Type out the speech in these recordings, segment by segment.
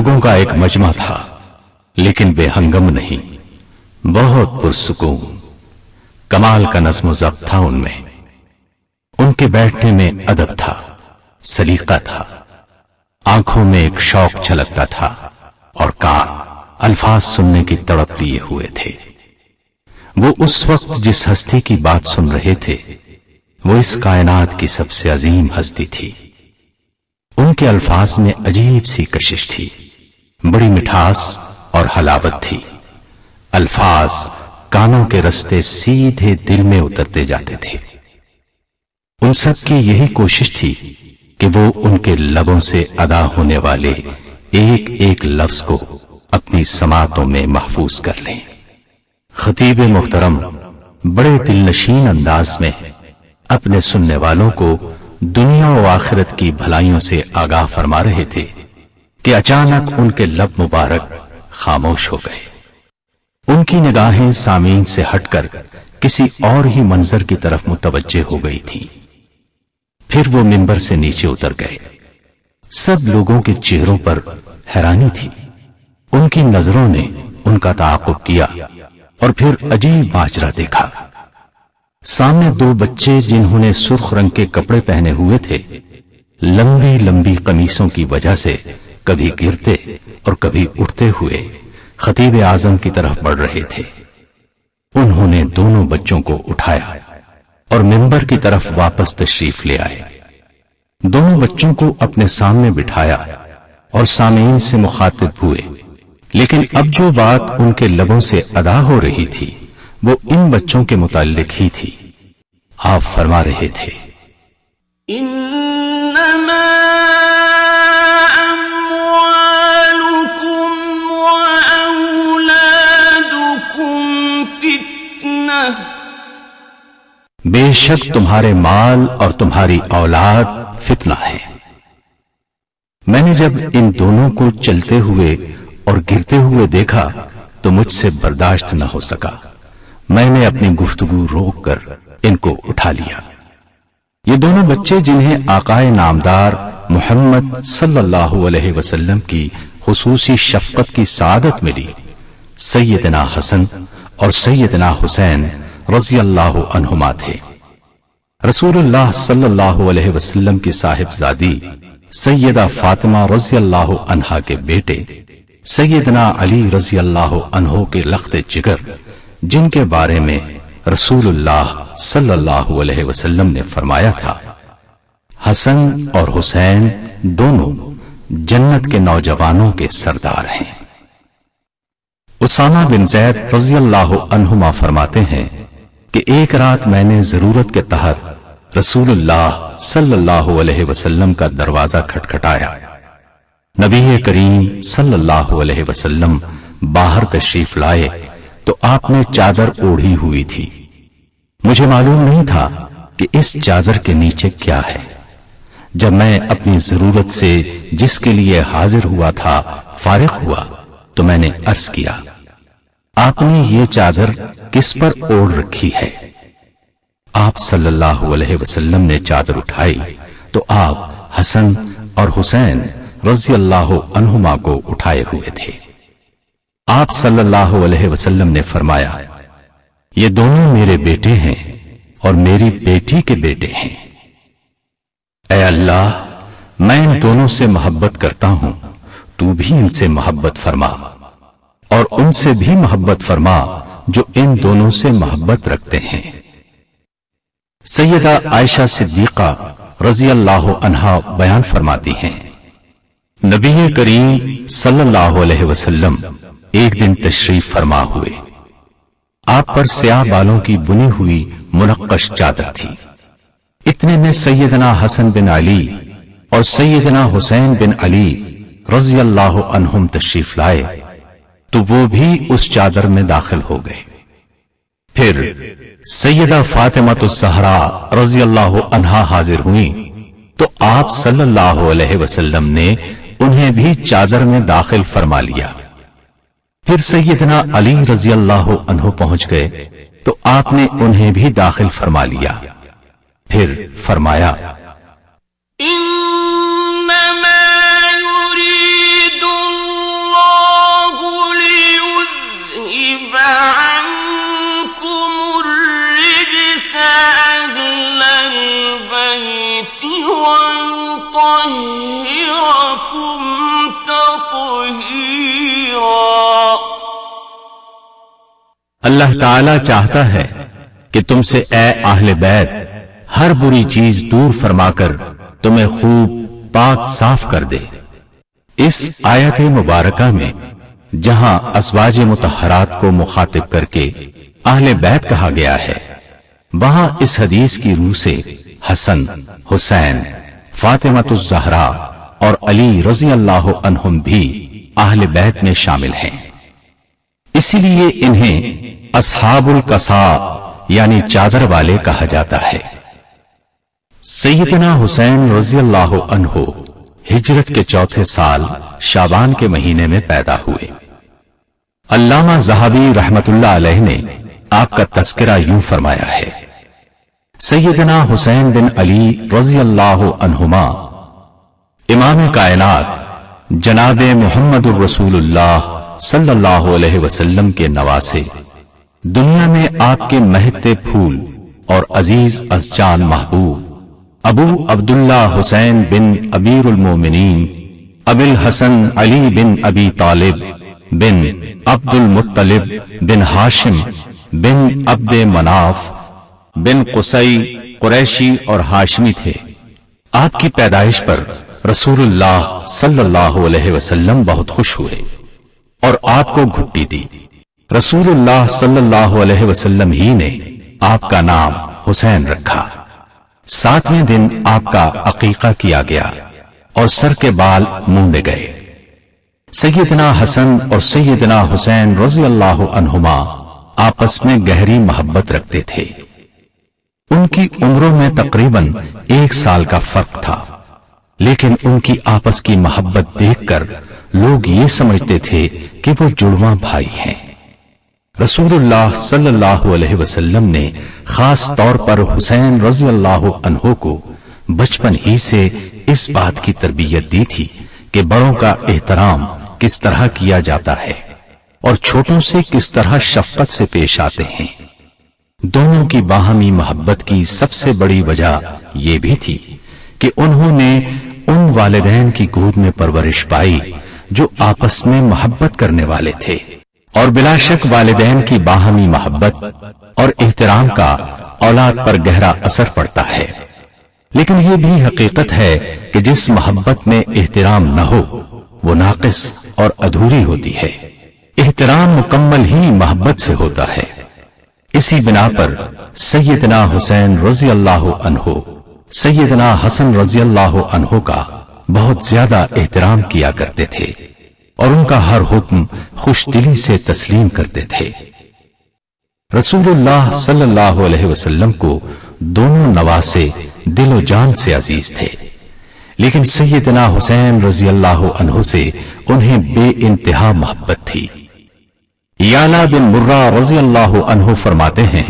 لوگوں کا ایک مجمع تھا، لیکن بے ہنگم نہیں۔ بہت پرسکون۔ کمال کا نظم و ضبط تھا ان میں۔ ان کے بیٹھنے میں ادب تھا، سلیقہ تھا۔ آنکھوں میں ایک شوق چھلکتا تھا اور کان الفاظ سننے کی تڑپ لیے ہوئے تھے۔ وہ اس وقت جس ہستی کی بات سن رہے تھے، وہ اس کائنات کی سب سے عظیم ہستی تھی۔ ان کے الفاظ میں عجیب سی کشش تھی۔ بڑی مٹھاس اور حلاوت تھی۔ الفاظ کانوں کے رستے سیدھے دل میں اترتے جاتے تھے۔ ان سب کی یہی کوشش تھی کہ وہ ان کے لبوں سے ادا ہونے والے ایک ایک لفظ کو اپنی سماعتوں میں محفوظ کر لیں۔ خطیب محترم بڑے دل نشین انداز میں اپنے سننے والوں کو دنیا و آخرت کی بھلائیوں سے آگاہ فرما رہے تھے۔ کہ اچانک ان کے لب مبارک خاموش ہو گئے۔ ان کی نگاہیں سامین سے ہٹ کر کسی اور ہی منظر کی طرف متوجہ ہو گئی تھی پھر وہ ممبر سے نیچے اتر گئے۔ سب لوگوں کے چہروں پر حیرانی تھی۔ ان کی نظروں نے ان کا تعاقب کیا اور پھر عجیب باجرا دیکھا۔ سامنے دو بچے جنہوں نے سرخ رنگ کے کپڑے پہنے ہوئے تھے، لمبی لمبی قمیصوں کی وجہ سے کبھی گرتے اور کبھی اٹھتے ہوئے خطیب اعظم کی طرف بڑھ رہے تھے۔ انہوں نے دونوں بچوں کو اٹھایا اور ممبر کی طرف واپس تشریف لے آئے۔ دونوں بچوں کو اپنے سامنے بٹھایا اور سامعین سے مخاطب ہوئے۔ لیکن اب جو بات ان کے لبوں سے ادا ہو رہی تھی، وہ ان بچوں کے متعلق ہی تھی۔ آپ فرما رہے تھے۔ انما بے شک تمہارے مال اور تمہاری اولاد فتنہ ہے۔ میں نے جب ان دونوں کو چلتے ہوئے اور گرتے ہوئے دیکھا تو مجھ سے برداشت نہ ہو سکا۔ میں نے اپنی گفتگو روک کر ان کو اٹھا لیا۔ یہ دونوں بچے جنہیں آقائے نامدار محمد صلی اللہ علیہ وسلم کی خصوصی شفقت کی سعادت ملی، سیدنا حسن اور سیدنا حسین رضی اللہ عنہما تھے۔ رسول اللہ صلی اللہ علیہ وسلم کی صاحب زادی سیدہ فاطمہ رضی اللہ عنہا کے بیٹے، سیدنا علی رضی اللہ عنہ کے لخت جگر، جن کے بارے میں رسول اللہ صلی اللہ علیہ وسلم نے فرمایا تھا۔ حسن اور حسین دونوں جنت کے نوجوانوں کے سردار ہیں۔ اسامہ بن زید رضی اللہ عنہما فرماتے ہیں کہ ایک رات میں نے ضرورت کے تحت رسول اللہ صلی اللہ علیہ وسلم کا دروازہ کھٹکھٹایا۔ نبی کریم صلی اللہ علیہ وسلم باہر تشریف لائے تو آپ نے چادر اوڑھی ہوئی تھی۔ مجھے معلوم نہیں تھا کہ اس چادر کے نیچے کیا ہے۔ جب میں اپنی ضرورت سے جس کے لیے حاضر ہوا تھا، فارغ ہوا، تو میں نے عرض کیا۔ آپ نے یہ چادر کس پر اوڑھ رکھی ہے؟ آپ صلی اللہ علیہ وسلم نے چادر اٹھائی تو آپ حسن اور حسین رضی اللہ عنہما کو اٹھائے ہوئے تھے۔ آپ صلی اللہ علیہ وسلم نے فرمایا، یہ دونوں میرے بیٹے ہیں اور میری بیٹی کے بیٹے ہیں۔ اے اللہ، میں ان دونوں سے محبت کرتا ہوں، تو بھی ان سے محبت فرما۔ اور ان سے بھی محبت فرما جو ان دونوں سے محبت رکھتے ہیں۔ سیدہ عائشہ صدیقہ رضی اللہ عنہا بیان فرماتی ہیں۔ نبی کریم صلی اللہ علیہ وسلم ایک دن تشریف فرما ہوئے۔ آپ پر سیاہ بالوں کی بنی ہوئی منقش چادر تھی۔ اتنے میں سیدنا حسن بن علی اور سیدنا حسین بن علی رضی اللہ عنہم تشریف لائے۔ تو وہ بھی اس چادر میں داخل ہو گئے۔ پھر سیدہ فاطمہ الزہرا رضی اللہ عنہا حاضر ہوئی تو آپ صلی اللہ علیہ وسلم نے انہیں بھی چادر میں داخل فرما لیا۔ پھر سیدنا علی رضی اللہ عنہ پہنچ گئے۔ تو آپ نے انہیں بھی داخل فرما لیا۔ پھر فرمایا اللہ تعالی چاہتا ہے کہ تم سے اے اہل بیت، ہر بری چیز دور فرما کر تمہیں خوب پاک صاف کر دے۔ اس آیت مبارکہ میں جہاں ازواج متحرات کو مخاطب کر کے اہل بیت کہا گیا ہے، وہاں اس حدیث کی روح سے حسن، حسین فاطمت الزہرا اور علی رضی اللہ عنہم بھی اہل بیت میں شامل ہیں۔ اسی لیے انہیں اصحاب القصا یعنی چادر والے کہا جاتا ہے۔ سیدنا حسین رضی اللہ عنہ ہجرت کے چوتھے سال شابان کے مہینے میں پیدا ہوئے۔ علامہ زہابی رحمت اللہ علیہ نے آپ کا تذکرہ یوں فرمایا ہے۔ سیدنا حسین بن علی رضی اللہ عنہما، امام کائنات، جناب محمد الرسول اللہ صلی اللہ علیہ وسلم کے نواسے، دنیا میں آپ کے مہتے پھول اور عزیز از جان محبوب، ابو عبداللہ حسین بن ابیر المومنین ابی الحسن علی بن ابی طالب بن عبد المطلب بن ہاشم بن عبد مناف بن قصی قریشی اور ہاشمی تھے۔ آپ کی پیدائش پر رسول اللہ صلی اللہ علیہ وسلم بہت خوش ہوئے اور آپ کو گھٹی دی۔ رسول اللہ صلی اللہ علیہ وسلم ہی نے آپ کا نام حسین رکھا۔ ساتویں دن آپ کا عقیقہ کیا گیا اور سر کے بال مونڈے گئے۔ سیدنا حسن اور سیدنا حسین رضی اللہ عنہما آپس میں گہری محبت رکھتے تھے۔ ان کی عمروں میں تقریباً ایک سال کا فرق تھا۔ لیکن ان کی آپس کی محبت دیکھ کر لوگ یہ سمجھتے تھے کہ وہ جڑواں بھائی ہیں۔ رسول اللہ صلی اللہ علیہ وسلم نے خاص طور پر حسین رضی اللہ عنہ کو بچپن ہی سے اس بات کی تربیت دی تھی کہ بڑوں کا احترام کس طرح کیا جاتا ہے اور چھوٹوں سے کس طرح شفقت سے پیش آتے ہیں۔ دونوں کی باہمی محبت کی سب سے بڑی وجہ یہ بھی تھی کہ انہوں نے ان والدین کی گود میں پرورش پائی جو آپس میں محبت کرنے والے تھے۔ اور بلا شک والدین کی باہمی محبت اور احترام کا اولاد پر گہرا اثر پڑتا ہے۔ لیکن یہ بھی حقیقت ہے کہ جس محبت میں احترام نہ ہو، وہ ناقص اور ادھوری ہوتی ہے۔ احترام مکمل ہی محبت سے ہوتا ہے۔ اسی بنا پر سیدنا حسین رضی اللہ عنہ، سیدنا حسن رضی اللہ عنہ کا بہت زیادہ احترام کیا کرتے تھے اور ان کا ہر حکم خوش دلی سے تسلیم کرتے تھے۔ رسول اللہ صلی اللہ علیہ وسلم کو دونوں نواسے دل و جان سے عزیز تھے، لیکن سیدنا حسین رضی اللہ عنہ سے انہیں بے انتہا محبت تھی۔ یالا بن مرہ رضی اللہ عنہ فرماتے ہیں،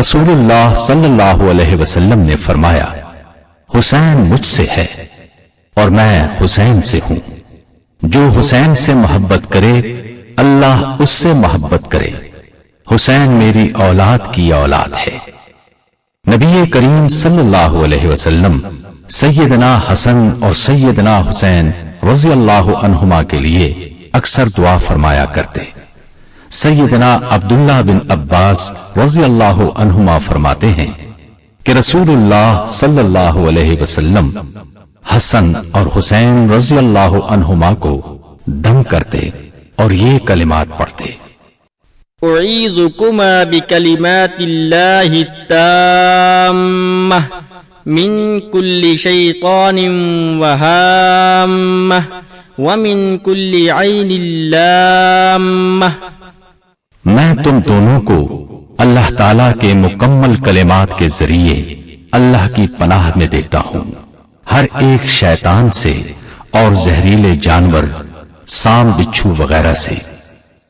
رسول اللہ صلی اللہ علیہ وسلم نے فرمایا، حسین مجھ سے ہے اور میں حسین سے ہوں۔ جو حسین سے محبت کرے، اللہ اس سے محبت کرے۔ حسین میری اولاد کی اولاد ہے۔ نبی کریم صلی اللہ علیہ وسلم سیدنا حسن اور سیدنا حسین رضی اللہ عنہما کے لیے اکثر دعا فرمایا کرتے۔ سیدنا عبداللہ بن عباس رضی اللہ عنہما فرماتے ہیں کہ رسول اللہ صلی اللہ علیہ وسلم حسن اور حسین رضی اللہ عنہما کو دم کرتے اور یہ کلمات پڑھتے۔ أعيذكما بكلمات الله التامة من كل شيطان وهامة ومن كل عين لامة میں تم دونوں کو اللہ تعالی کے مکمل کلمات کے ذریعے اللہ کی پناہ میں دیتا ہوں۔ ہر ایک شیطان سے اور زہریلے جانور سام بچھو وغیرہ سے۔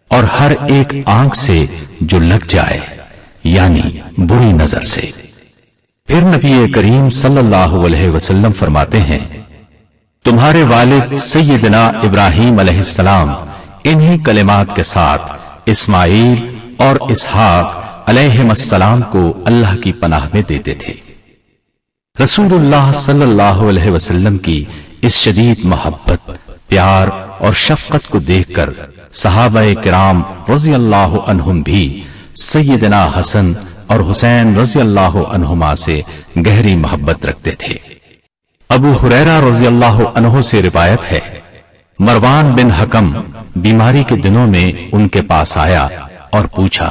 اور ہر ایک آنکھ سے جو لگ جائے یعنی بری نظر سے۔ پھر نبی کریم صلی اللہ علیہ وسلم فرماتے ہیں، تمہارے والد سیدنا ابراہیم علیہ السلام انہی کلمات کے ساتھ اسماعیل اور اسحاق علیہ السلام کو اللہ کی پناہ میں دیتے تھے۔ رسول اللہ صلی اللہ علیہ وسلم کی اس شدید محبت، پیار اور شفقت کو دیکھ کر صحابہ کرام رضی اللہ عنہم بھی سیدنا حسن اور حسین رضی اللہ عنہما سے گہری محبت رکھتے تھے۔ ابو حریرہ رضی اللہ عنہ سے روایت ہے مروان بن حکم بیماری کے دنوں میں ان کے پاس آیا اور پوچھا،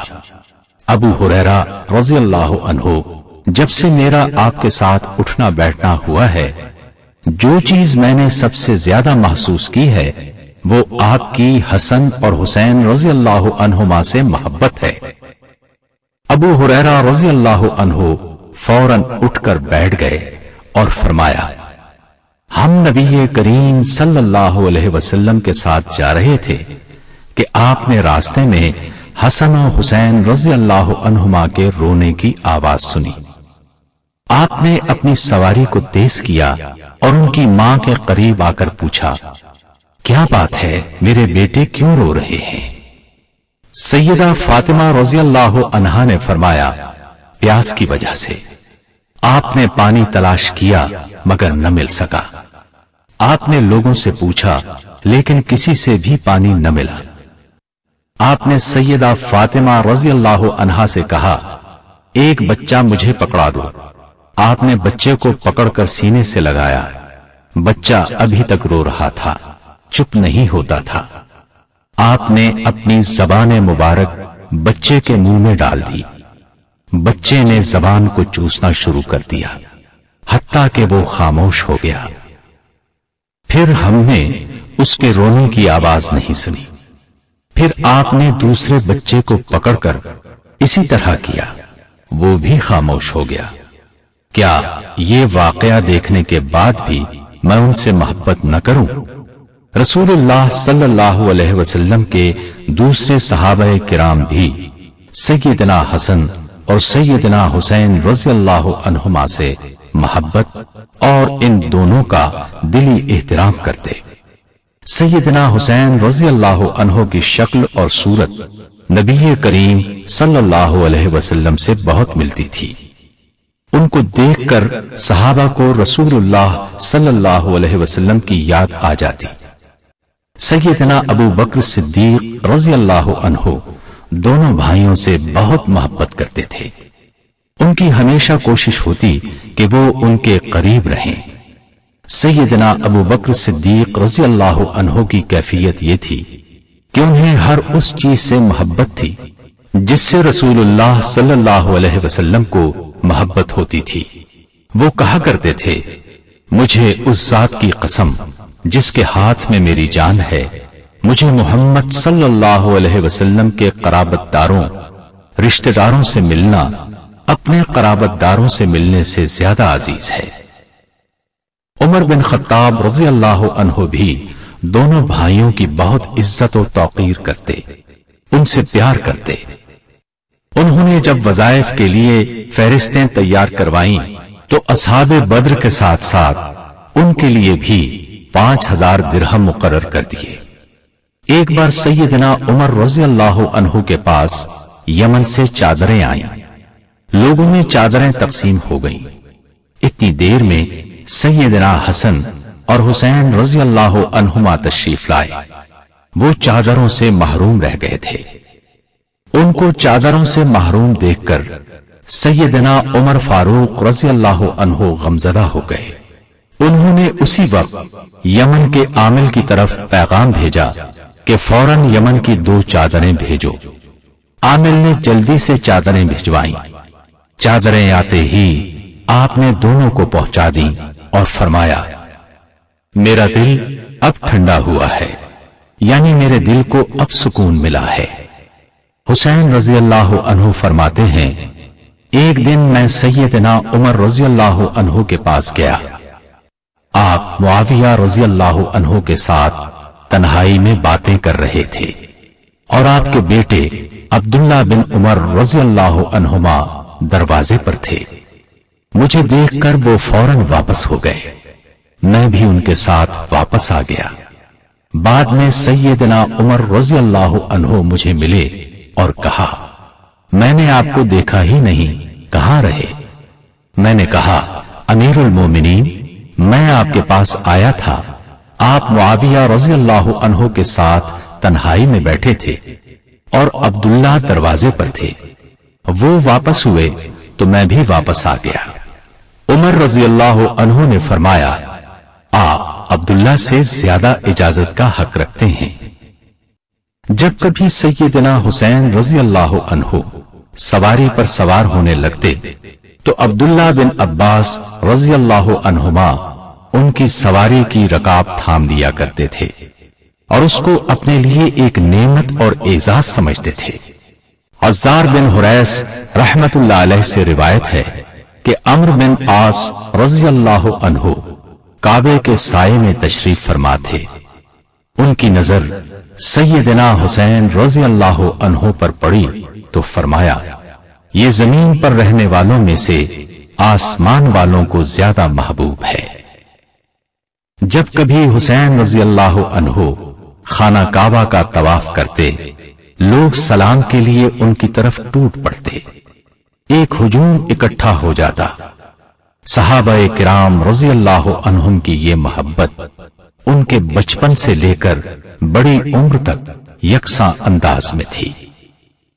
ابو حریرہ رضی اللہ عنہ، جب سے میرا آپ کے ساتھ اٹھنا بیٹھنا ہوا ہے، جو چیز میں نے سب سے زیادہ محسوس کی ہے، وہ آپ کی حسن اور حسین رضی اللہ عنہما سے محبت ہے۔ ابو حریرہ رضی اللہ عنہ فوراً اٹھ کر بیٹھ گئے اور فرمایا ہم نبی کریم صلی اللہ علیہ وسلم کے ساتھ جا رہے تھے کہ آپ نے راستے میں حسن و حسین رضی اللہ عنہما کے رونے کی آواز سنی۔ آپ نے اپنی سواری کو تیز کیا اور ان کی ماں کے قریب آ کر پوچھا، کیا بات ہے؟ میرے بیٹے کیوں رو رہے ہیں؟ سیدہ فاطمہ رضی اللہ عنہا نے فرمایا، پیاس کی وجہ سے۔ آپ نے پانی تلاش کیا مگر نہ مل سکا۔ آپ نے لوگوں سے پوچھا، لیکن کسی سے بھی پانی نہ ملا۔ آپ نے سیدہ فاطمہ رضی اللہ عنہا سے کہا، ایک بچہ مجھے پکڑا دو۔ آپ نے بچے کو پکڑ کر سینے سے لگایا۔ بچہ ابھی تک رو رہا تھا، چپ نہیں ہوتا تھا۔ آپ نے اپنی زبان مبارک بچے کے منہ میں ڈال دی۔ بچے نے زبان کو چوسنا شروع کر دیا، حتیٰ کہ وہ خاموش ہو گیا۔ پھر ہم نے اس کے رونے کی آواز نہیں سنی۔ پھر آپ نے دوسرے بچے کو پکڑ کر اسی طرح کیا۔ وہ بھی خاموش ہو گیا۔ کیا یہ واقعہ دیکھنے کے بعد بھی میں ان سے محبت نہ کروں؟ رسول اللہ صلی اللہ علیہ وسلم کے دوسرے صحابہ کرام بھی سیدنا حسن اور سیدنا حسین رضی اللہ عنہما سے محبت اور ان دونوں کا دلی احترام کرتے۔ سیدنا حسین رضی اللہ عنہ کی شکل اور صورت نبی کریم صلی اللہ علیہ وسلم سے بہت ملتی تھی۔ ان کو دیکھ کر صحابہ کو رسول اللہ صلی اللہ علیہ وسلم کی یاد آ جاتی۔ سیدنا ابو بکر صدیق رضی اللہ عنہ دونوں بھائیوں سے بہت محبت کرتے تھے۔ ان کی ہمیشہ کوشش ہوتی کہ وہ ان کے قریب رہیں۔ سیدنا ابو بکر صدیق رضی اللہ عنہ کی کیفیت یہ تھی کہ انہیں ہر اس چیز سے محبت تھی جس سے رسول اللہ صلی اللہ علیہ وسلم کو محبت ہوتی تھی۔ وہ کہا کرتے تھے، مجھے اس ذات کی قسم، جس کے ہاتھ میں میری جان ہے مجھے محمد صلی اللہ علیہ وسلم کے قرابت داروں، رشتہ داروں سے ملنا، اپنے قرابت داروں سے ملنے سے زیادہ عزیز ہے۔ عمر بن خطاب رضی اللہ عنہ بھی دونوں بھائیوں کی بہت عزت و توقیر کرتے، ان سے پیار کرتے۔ انہوں نے جب وظائف کے لیے فہرستیں تیار کروائیں، تو اصحاب بدر کے ساتھ ساتھ ان کے لیے بھی پانچ ہزار درہم مقرر کر دیے۔ ایک بار سیدنا عمر رضی اللہ عنہ کے پاس یمن سے چادریں آئیں۔ لوگوں میں چادریں تقسیم ہو گئیں۔ اتنی دیر میں سیدنا حسن اور حسین رضی اللہ عنہما تشریف لائے۔ وہ چادروں سے محروم رہ گئے تھے۔ ان کو چادروں سے محروم دیکھ کر سیدنا عمر فاروق رضی اللہ عنہ غمزدہ ہو گئے۔ انہوں نے اسی وقت یمن کے عامل کی طرف پیغام بھیجا۔ کہ فوراً یمن کی دو چادریں بھیجو۔ عامل نے جلدی سے چادریں بھیجوائیں چادریں آتے ہی آپ نے دونوں کو پہنچا دی اور فرمایا، میرا دل اب ٹھنڈا ہوا ہے یعنی میرے دل کو اب سکون ملا ہے۔ حسین رضی اللہ عنہ فرماتے ہیں، ایک دن میں سیدنا عمر رضی اللہ عنہ کے پاس گیا۔ آپ معاویہ رضی اللہ عنہ کے ساتھ تنہائی میں باتیں کر رہے تھے۔ اور آپ کے بیٹے عبداللہ بن عمر رضی اللہ عنہما دروازے پر تھے۔ مجھے دیکھ کر وہ فوراً واپس ہو گئے۔ میں بھی ان کے ساتھ واپس آ گیا۔ بعد میں سیدنا عمر رضی اللہ عنہ مجھے ملے اور کہا، میں نے آپ کو دیکھا ہی نہیں، کہاں رہے؟ میں نے کہا، امیر المومنین، میں آپ کے پاس آیا تھا۔ آپ معاویہ رضی اللہ عنہ کے ساتھ تنہائی میں بیٹھے تھے اور عبداللہ دروازے پر تھے۔ وہ واپس ہوئے تو میں بھی واپس آ گیا۔ عمر رضی اللہ عنہ نے فرمایا آپ عبداللہ سے زیادہ اجازت کا حق رکھتے ہیں۔ جب کبھی سیدنا حسین رضی اللہ عنہ سواری پر سوار ہونے لگتے تو عبداللہ بن عباس رضی اللہ عنہما ان کی سواری کی رکاب تھام لیا کرتے تھے اور اس کو اپنے لیے ایک نعمت اور اعزاز سمجھتے تھے۔ عزار بن حریس رحمت اللہ علیہ سے روایت ہے کہ امر بن آس رضی اللہ عنہ کعبے کے سائے میں تشریف فرما تھے۔ ان کی نظر سیدنا حسین رضی اللہ عنہ پر پڑی تو فرمایا، یہ زمین پر رہنے والوں میں سے آسمان والوں کو زیادہ محبوب ہے۔ جب کبھی حسین رضی اللہ عنہ خانہ کعبہ کا طواف کرتے، لوگ سلام کے لیے ان کی طرف ٹوٹ پڑتے۔ ایک ہجوم اکٹھا ہو جاتا۔ صحابہ کرام رضی اللہ عنہم کی یہ محبت ان کے بچپن سے لے کر بڑی عمر تک یکساں انداز میں تھی۔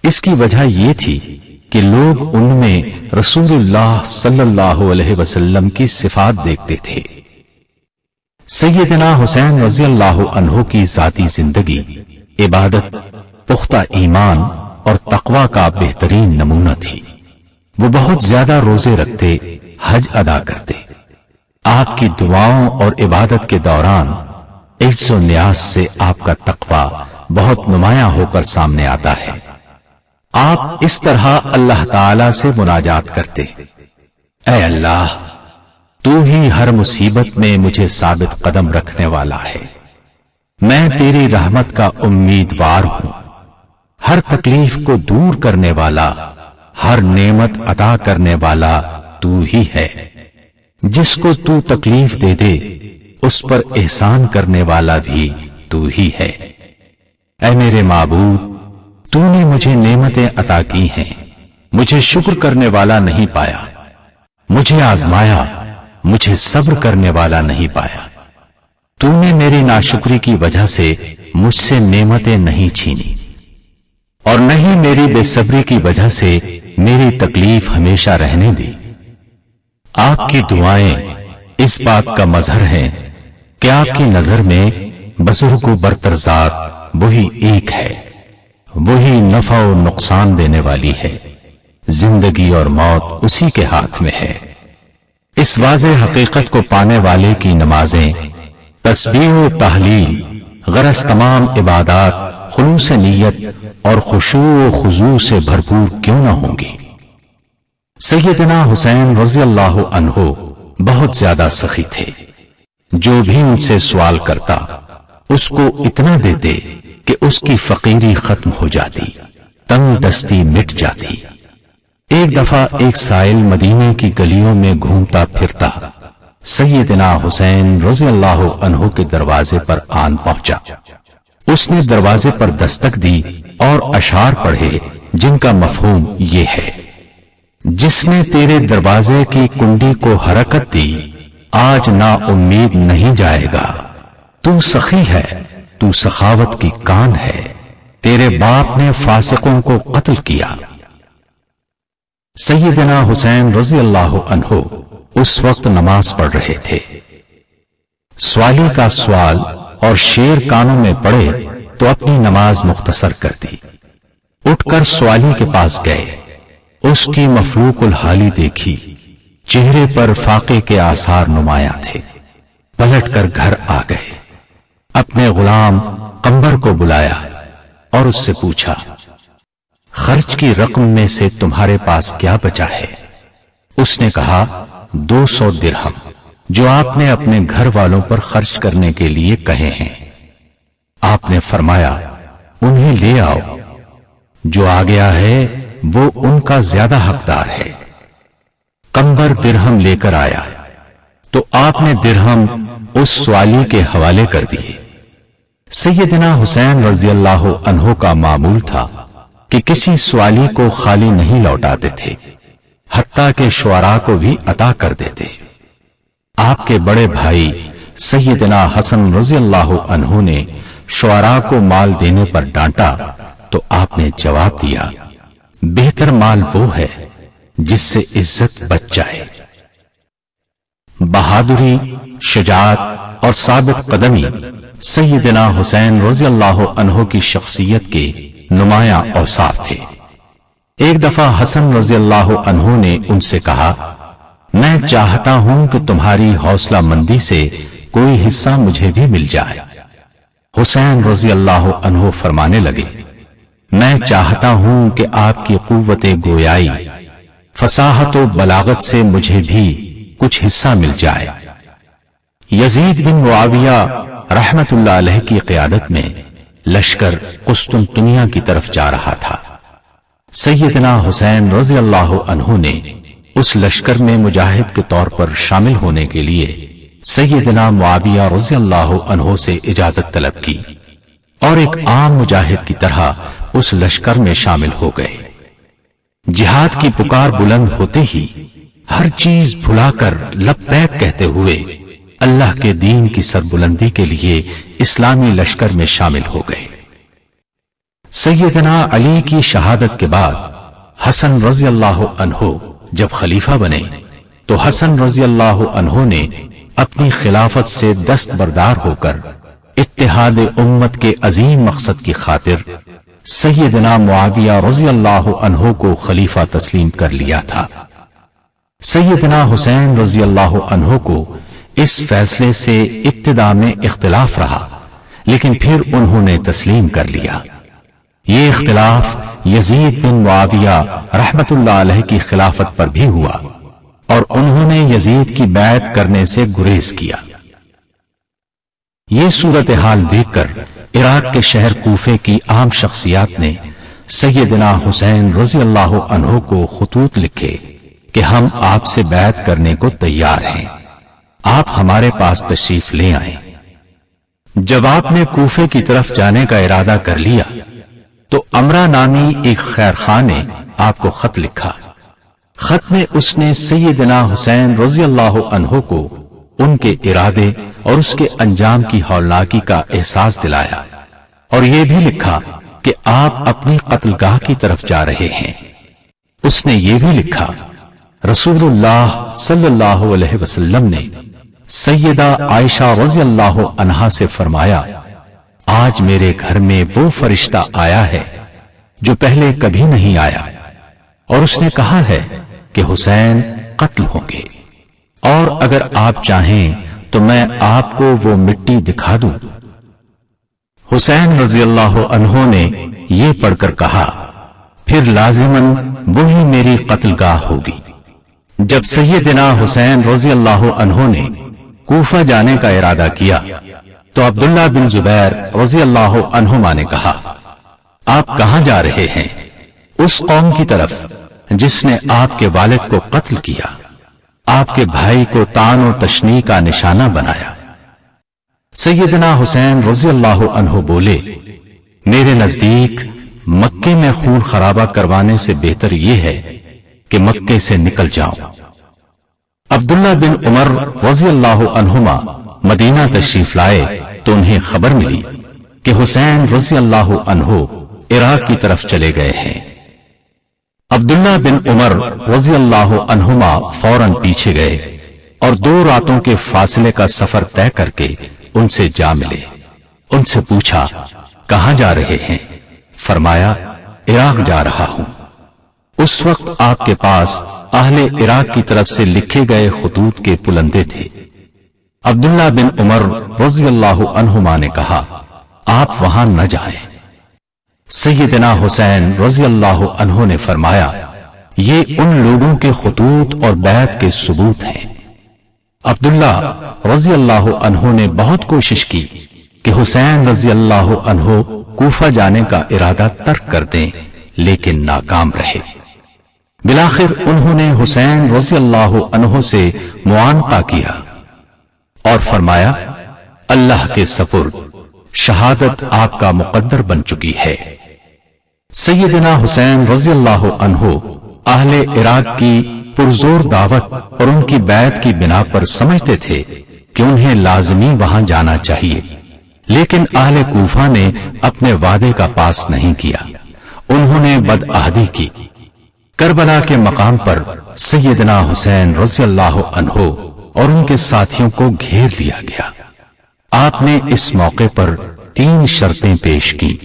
اس کی وجہ یہ تھی کہ لوگ ان میں رسول اللہ صلی اللہ علیہ وسلم کی صفات دیکھتے تھے۔ سیدنا حسین رضی اللہ عنہ کی ذاتی زندگی، عبادت، پختہ ایمان اور تقوی کا بہترین نمونہ تھی۔ وہ بہت زیادہ روزے رکھتے، حج ادا کرتے۔ آپ کی دعاؤں اور عبادت کے دوران عز و نیاز سے آپ کا تقوی بہت نمایاں ہو کر سامنے آتا ہے۔ آپ اس طرح اللہ تعالی سے مناجات کرتے۔ اے اللہ تو ہی ہر مصیبت میں مجھے ثابت قدم رکھنے والا ہے۔ میں تیری رحمت کا امیدوار ہوں۔ ہر تکلیف کو دور کرنے والا، ہر نعمت عطا کرنے والا تو ہی ہے۔ جس کو تو تکلیف دے دے، اس پر احسان کرنے والا بھی تو ہی ہے۔ اے میرے معبود، تو نے مجھے نعمتیں عطا کی ہیں۔ مجھے شکر کرنے والا نہیں پایا۔ مجھے آزمایا۔ مجھے صبر کرنے والا نہیں پایا۔ تو نے میری ناشکری کی وجہ سے مجھ سے نعمتیں نہیں چھینی۔ اور نہیں میری بے صبری کی وجہ سے میری تکلیف ہمیشہ رہنے دی۔ آپ کی دعائیں اس بات کا مظہر ہیں کہ آپ کی نظر میں بزرگ و برتر ذات وہی ایک ہے، وہی نفع و نقصان دینے والی ہے۔ زندگی اور موت اسی کے ہاتھ میں ہے۔ اس واضح حقیقت کو پانے والے کی نمازیں، تسبیح و تحلیل، غرض تمام عبادات، خلوص نیت اور خشوع و خضوع سے بھرپور کیوں نہ ہوں گی؟ سیدنا حسین رضی اللہ عنہ بہت زیادہ سخی تھے۔ جو بھی ان سے سوال کرتا، اس کو اتنا دیتے کہ اس کی فقیری ختم ہو جاتی، تنگ دستی مٹ جاتی۔ ایک دفعہ ایک سائل مدینے کی گلیوں میں گھومتا پھرتا، سیدنا حسین رضی اللہ عنہ کے دروازے پر آن پہنچا۔ اس نے دروازے پر دستک دی اور اشار پڑھے، جن کا مفہوم یہ ہے، جس نے تیرے دروازے کی کنڈی کو حرکت دی، آج نا امید نہیں جائے گا۔ تو سخی ہے، تو سخاوت کی کان ہے۔ تیرے باپ نے فاسقوں کو قتل کیا۔ سیدنا حسین رضی اللہ عنہ اس وقت نماز پڑھ رہے تھے۔ سوالی کا سوال اور شیر کانوں میں پڑے تو اپنی نماز مختصر کر دی۔ اٹھ کر سوالی کے پاس گئے۔ اس کی مفلوق الحالی دیکھی۔ چہرے پر فاقے کے آثار نمایاں تھے۔ پلٹ کر گھر آ گئے۔ اپنے غلام کمبر کو بلایا اور اس سے پوچھا۔ خرچ کی رقم میں سے تمہارے پاس کیا بچا ہے؟ اس نے کہا، دو سو درہم، جو آپ نے اپنے گھر والوں پر خرچ کرنے کے لیے کہے ہیں۔ آپ نے فرمایا، انہیں لے آؤ۔ جو آ گیا ہے، وہ ان کا زیادہ حقدار ہے۔ کمبر درہم لے کر آیا۔ تو آپ نے درہم اس سوالی کے حوالے کر دیے۔ سیدنا حسین رضی اللہ عنہ کا معمول تھا۔ کہ کسی سوالی کو خالی نہیں لوٹاتے تھے، حتیٰ کہ شعراء کو بھی عطا کر دیتے۔ آپ کے بڑے بھائی سیدنا حسن رضی اللہ عنہ نے شعراء کو مال دینے پر ڈانٹا تو آپ نے جواب دیا، بہتر مال وہ ہے جس سے عزت بچ جائے۔ بہادری، شجاعت اور ثابت قدمی سیدنا حسین رضی اللہ عنہ کی شخصیت کے نمایاں اوصاف تھے۔ ایک دفعہ حسن رضی اللہ عنہ نے ان سے کہا، میں چاہتا ہوں کہ تمہاری حوصلہ مندی سے کوئی حصہ مجھے بھی مل جائے۔ حسین رضی اللہ عنہ فرمانے لگے، میں چاہتا ہوں کہ آپ کی قوت گویائی، فصاحت و بلاغت سے مجھے بھی کچھ حصہ مل جائے۔ یزید بن معاویہ رحمت اللہ علیہ کی قیادت میں لشکر قسطنطنیہ کی طرف جا رہا تھا۔ سیدنا حسین رضی اللہ عنہ نے اس لشکر میں مجاہد کے طور پر شامل ہونے کے لیے سیدنا معاویہ رضی اللہ عنہ سے اجازت طلب کی اور ایک عام مجاہد کی طرح اس لشکر میں شامل ہو گئے۔ جہاد کی پکار بلند ہوتے ہی ہر چیز بھلا کر لبیک کہتے ہوئے اللہ کے دین کی سربلندی کے لیے اسلامی لشکر میں شامل ہو گئے۔ سیدنا علی کی شہادت کے بعد حسن رضی اللہ عنہ جب خلیفہ بنے، تو حسن رضی اللہ عنہ نے اپنی خلافت سے دست بردار ہو کر اتحاد امت کے عظیم مقصد کی خاطر سیدنا معاویہ رضی اللہ عنہ کو خلیفہ تسلیم کر لیا تھا۔ سیدنا حسین رضی اللہ عنہ کو اس فیصلے سے ابتدا میں اختلاف رہا، لیکن پھر انہوں نے تسلیم کر لیا۔ یہ اختلاف یزید بن معاویہ رحمت اللہ علیہ کی خلافت پر بھی ہوا اور انہوں نے یزید کی بیعت کرنے سے گریز کیا۔ یہ صورتحال دیکھ کر عراق کے شہر کوفے کی عام شخصیات نے سیدنا حسین رضی اللہ عنہ کو خطوط لکھے کہ ہم آپ سے بیعت کرنے کو تیار ہیں۔ آپ ہمارے پاس تشریف لے آئیں۔ جب آپ نے کوفے کی طرف جانے کا ارادہ کر لیا، تو امرا نامی ایک خیر خان نے آپ کو خط لکھا۔ خط میں اس نے سیدنا حسین رضی اللہ عنہ کو ان کے ارادے اور اس کے انجام کی ہولناکی کا احساس دلایا۔ اور یہ بھی لکھا کہ آپ اپنی قتل گاہ کی طرف جا رہے ہیں۔ اس نے یہ بھی لکھا، رسول اللہ صلی اللہ علیہ وسلم نے سیدہ عائشہ رضی اللہ عنہا سے فرمایا، آج میرے گھر میں وہ فرشتہ آیا ہے جو پہلے کبھی نہیں آیا، اور اس نے کہا ہے کہ حسین قتل ہوں گے۔ اور اگر آپ چاہیں تو میں آپ کو وہ مٹی دکھا دوں۔ حسین رضی اللہ عنہ نے یہ پڑھ کر کہا، پھر لازمن وہی میری قتل گاہ ہوگی۔ جب سیدنا حسین رضی اللہ عنہ نے کوفہ جانے کا ارادہ کیا تو عبداللہ بن زبیر رضی اللہ عنہما نے کہا، آپ کہاں جا رہے ہیں؟ اس قوم کی طرف، جس نے آپ کے والد کو قتل کیا، آپ کے بھائی کو تان و تشنی کا نشانہ بنایا۔ سیدنا حسین رضی اللہ عنہ بولے، میرے نزدیک مکے میں خون خرابہ کروانے سے بہتر یہ ہے کہ مکے سے نکل جاؤں۔ عبداللہ بن عمر رضی اللہ عنہما مدینہ تشریف لائے تو انہیں خبر ملی کہ حسین رضی اللہ عنہ عراق کی طرف چلے گئے ہیں۔ عبداللہ بن عمر رضی اللہ عنہما فوراً پیچھے گئے اور دو راتوں کے فاصلے کا سفر طے کر کے ان سے جا ملے۔ ان سے پوچھا، کہاں جا رہے ہیں؟ فرمایا، عراق جا رہا ہوں۔ اس وقت آپ کے پاس اہل عراق کی طرف سے لکھے گئے خطوط کے پلندے تھے۔ عبداللہ بن عمر رضی اللہ عنہما نے کہا، آپ وہاں نہ جائیں۔ سیدنا حسین رضی اللہ عنہ نے فرمایا، یہ ان لوگوں کے خطوط اور بیعت کے ثبوت ہیں۔ عبداللہ رضی اللہ عنہ نے بہت کوشش کی کہ حسین رضی اللہ عنہ کوفہ جانے کا ارادہ ترک کر دیں، لیکن ناکام رہے۔ بلاخر انہوں نے حسین رضی اللہ عنہ سے معانقہ کیا اور فرمایا، اللہ کے سپرد، شہادت آپ کا مقدر بن چکی ہے۔ سیدنا حسین رضی اللہ عنہ اہل عراق کی پرزور دعوت اور ان کی بیعت کی بنا پر سمجھتے تھے کہ انہیں لازمی وہاں جانا چاہیے۔ لیکن اہل کوفہ نے اپنے وعدے کا پاس نہیں کیا۔ انہوں نے بدعہدی کی۔ کربلا کے مقام پر سیدنا حسین رضی اللہ عنہ اور ان کے ساتھیوں کو گھیر لیا گیا۔ آپ نے اس موقع پر تین شرطیں پیش کی۔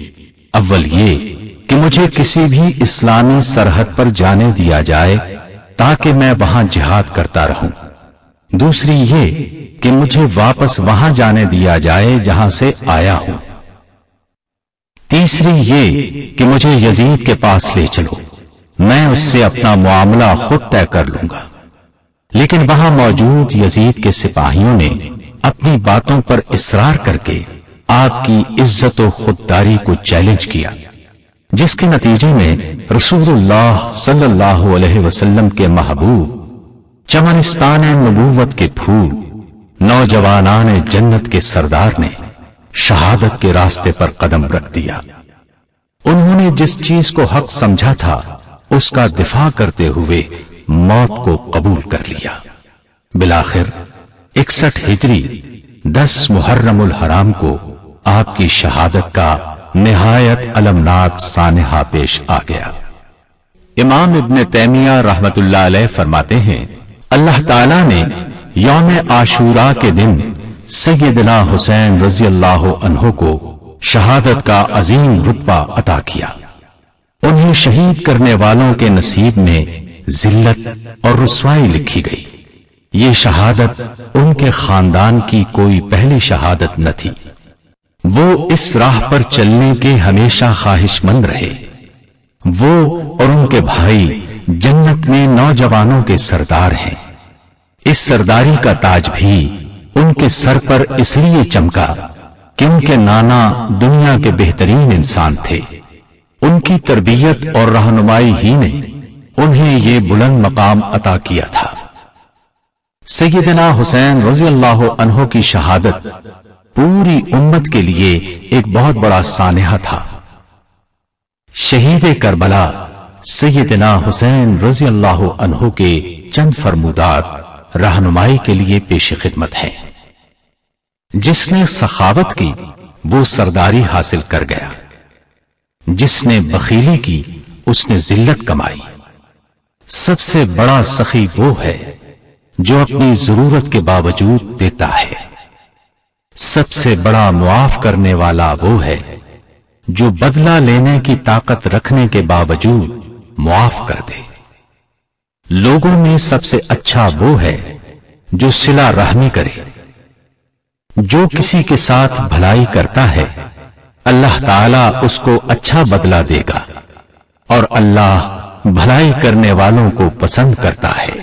اول یہ کہ مجھے کسی بھی اسلامی سرحد پر جانے دیا جائے تاکہ میں وہاں جہاد کرتا رہوں۔ دوسری یہ کہ مجھے واپس وہاں جانے دیا جائے جہاں سے آیا ہوں۔ تیسری یہ کہ مجھے یزید کے پاس لے چلو۔ میں اس سے اپنا معاملہ خود طے کر لوں گا۔ لیکن وہاں موجود یزید کے سپاہیوں نے اپنی باتوں پر اصرار کر کے آپ کی عزت و خودداری کو چیلنج کیا، جس کے نتیجے میں رسول اللہ صلی اللہ علیہ وسلم کے محبوب، چمنستان نبوت کے پھول، نوجوانان جنت کے سردار نے شہادت کے راستے پر قدم رکھ دیا۔ انہوں نے جس چیز کو حق سمجھا تھا اس کا دفاع کرتے ہوئے موت کو قبول کر لیا۔ بلاخر اکسٹھ ہجری، دس محرم الحرام کو آپ کی شہادت کا نہایت المناک سانحہ پیش آ گیا۔ امام ابن تیمیہ رحمت اللہ علیہ فرماتے ہیں، اللہ تعالی نے یوم عاشورہ کے دن سیدنا حسین رضی اللہ عنہ کو شہادت کا عظیم رتبہ عطا کیا۔ انہیں شہید کرنے والوں کے نصیب میں ذلت اور رسوائی لکھی گئی۔ یہ شہادت ان کے خاندان کی کوئی پہلی شہادت نہ تھی۔ وہ اس راہ پر چلنے کے ہمیشہ خواہش مند رہے۔ وہ اور ان کے بھائی جنت میں نوجوانوں کے سردار ہیں۔ اس سرداری کا تاج بھی ان کے سر پر اس لیے چمکا کہ ان کے نانا دنیا کے بہترین انسان تھے۔ ان کی تربیت اور رہنمائی ہی نے انہیں یہ بلند مقام عطا کیا تھا۔ سیدنا حسین رضی اللہ عنہ کی شہادت پوری امت کے لیے ایک بہت بڑا سانحہ تھا۔ شہید کربلا سیدنا حسین رضی اللہ عنہ کے چند فرمودات رہنمائی کے لیے پیش خدمت ہیں۔ جس نے سخاوت کی وہ سرداری حاصل کر گیا۔ جس نے بخیلی کی، اس نے ذلت کمائی۔ سب سے بڑا سخی وہ ہے جو اپنی ضرورت کے باوجود دیتا ہے۔ سب سے بڑا معاف کرنے والا وہ ہے جو بدلہ لینے کی طاقت رکھنے کے باوجود معاف کر دے۔ لوگوں میں سب سے اچھا وہ ہے جو سلا رحمی کرے۔ جو کسی کے ساتھ بھلائی کرتا ہے اللہ تعالی اس کو اچھا بدلہ دے گا اور اللہ بھلائی کرنے والوں کو پسند کرتا ہے۔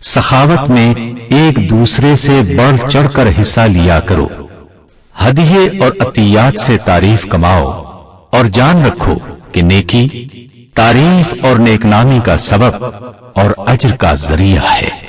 سخاوت میں ایک دوسرے سے بڑھ چڑھ کر حصہ لیا کرو۔ ہدیے اور عطیات سے تعریف کماؤ اور جان رکھو کہ نیکی، تعریف اور نیک نامی کا سبب اور اجر کا ذریعہ ہے۔